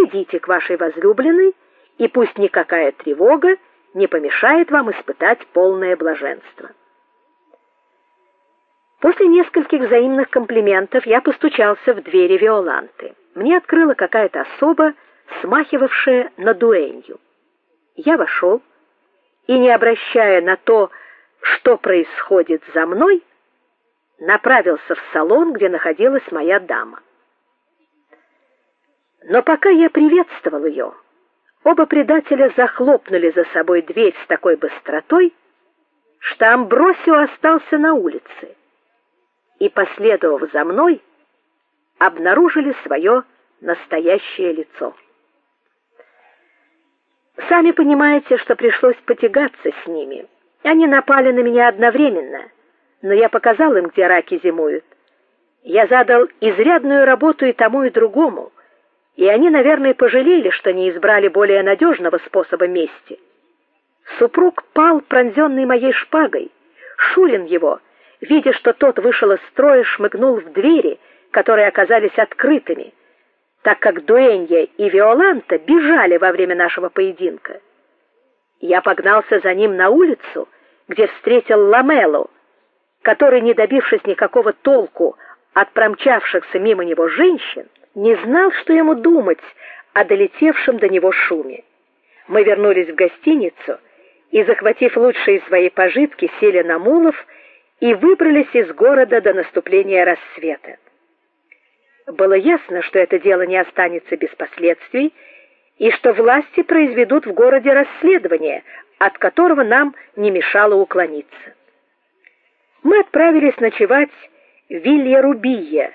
Пойдите к вашей возлюбленной, и пусть никакая тревога не помешает вам испытать полное блаженство. После нескольких взаимных комплиментов я постучался в двери Виоланты. Мне открыла какая-то особа, смахивавшая на дуэнью. Я вошел и, не обращая на то, что происходит за мной, направился в салон, где находилась моя дама. Но пока я приветствовал ее, оба предателя захлопнули за собой дверь с такой быстротой, что Амбросио остался на улице и, последовав за мной, обнаружили свое настоящее лицо. Сами понимаете, что пришлось потягаться с ними. Они напали на меня одновременно, но я показал им, где раки зимуют. Я задал изрядную работу и тому, и другому, и они, наверное, пожалели, что не избрали более надежного способа мести. Супруг пал, пронзенный моей шпагой. Шурин его видя, что тот вышел из строя, шмыгнул в двери, которые оказались открытыми, так как Дуэнья и Виоланта бежали во время нашего поединка. Я погнался за ним на улицу, где встретил Ламелу, который, не добившись никакого толку от промчавшихся мимо него женщин, не знал, что ему думать о долетевшем до него шуме. Мы вернулись в гостиницу и, захватив лучшие свои пожитки, сели на мулов и выбрались из города до наступления рассвета. Было ясно, что это дело не останется без последствий, и что власти произведут в городе расследование, от которого нам не мешало уклониться. Мы отправились ночевать в Вилья-Рубия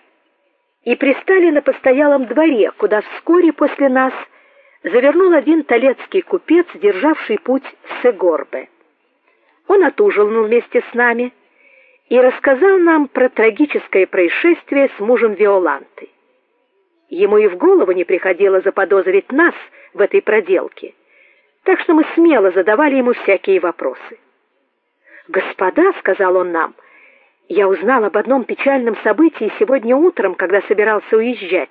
и пристали на постоялом дворе, куда вскоре после нас завернул один талецкий купец, державший путь в Сегорбе. Он отужинал вместе с нами, и рассказал нам про трагическое происшествие с мужем Виоланты. Ему и в голову не приходило заподозрить нас в этой проделке, так что мы смело задавали ему всякие вопросы. "Господа", сказал он нам. "Я узнал об одном печальном событии сегодня утром, когда собирался уезжать.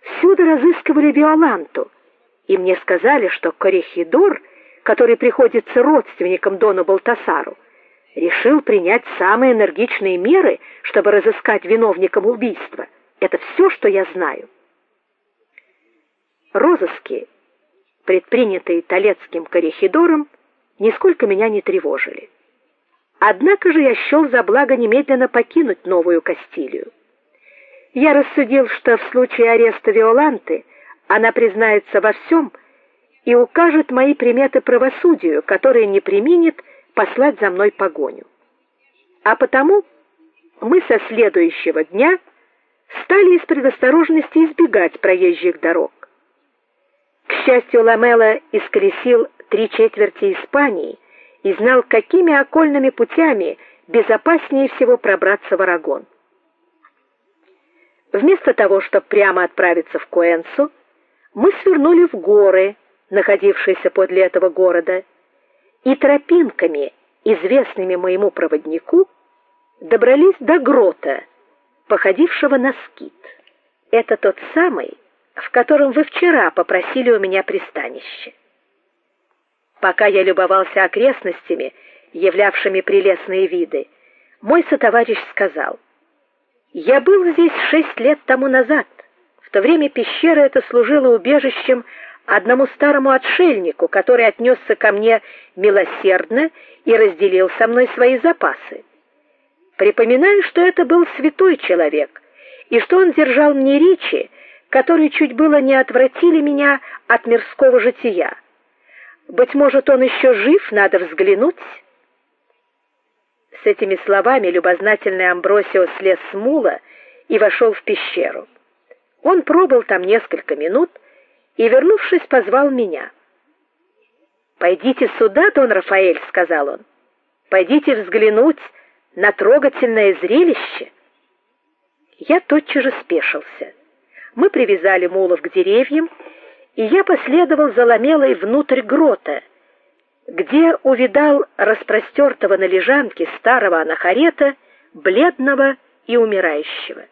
Всюду разыскивали Виоланту, и мне сказали, что Корехидор, который приходится родственником Дону Балтасару, решил принять самые энергичные меры, чтобы разыскать виновника убийства. Это все, что я знаю. Розыски, предпринятые Толецким коррехидором, нисколько меня не тревожили. Однако же я счел за благо немедленно покинуть Новую Кастилию. Я рассудил, что в случае ареста Виоланты она признается во всем и укажет мои приметы правосудию, которое не применит послать за мной погоню. А потому мы со следующего дня стали из предосторожности избегать проезжих дорог. К счастью, Ламела исколесил три четверти Испании и знал, какими окольными путями безопаснее всего пробраться в Арагон. Вместо того, чтобы прямо отправиться в Куэнсу, мы свернули в горы, находившиеся подле этого города, и тропинками, известными моему проводнику, добрались до грота, походившего на скит. Это тот самый, в котором вы вчера попросили у меня пристанище. Пока я любовался окрестностями, являвшими прелестные виды, мой сотоварищ сказал: "Я был здесь шесть лет тому назад. В то время пещера эта служила убежищем одному старому отшельнику, который отнесся ко мне милосердно и разделил со мной свои запасы. Припоминаю, что это был святой человек, и что он держал мне речи, которые чуть было не отвратили меня от мирского жития. Быть может, он еще жив, надо взглянуть. С этими словами любознательный Амбросио слез с мула и вошел в пещеру. Он пробыл там несколько минут, и, вернувшись, позвал меня. Пойдите сюда, Дон Рафаэль, сказал он. Пойдите взглянуть на трогательное зрелище. Я тотчас же спешился. Мы привязали мулов к деревьям, и я последовал за ламелой внутрь грота, где увидал распростертого на лежанке старого анахарета, бледного и умирающего.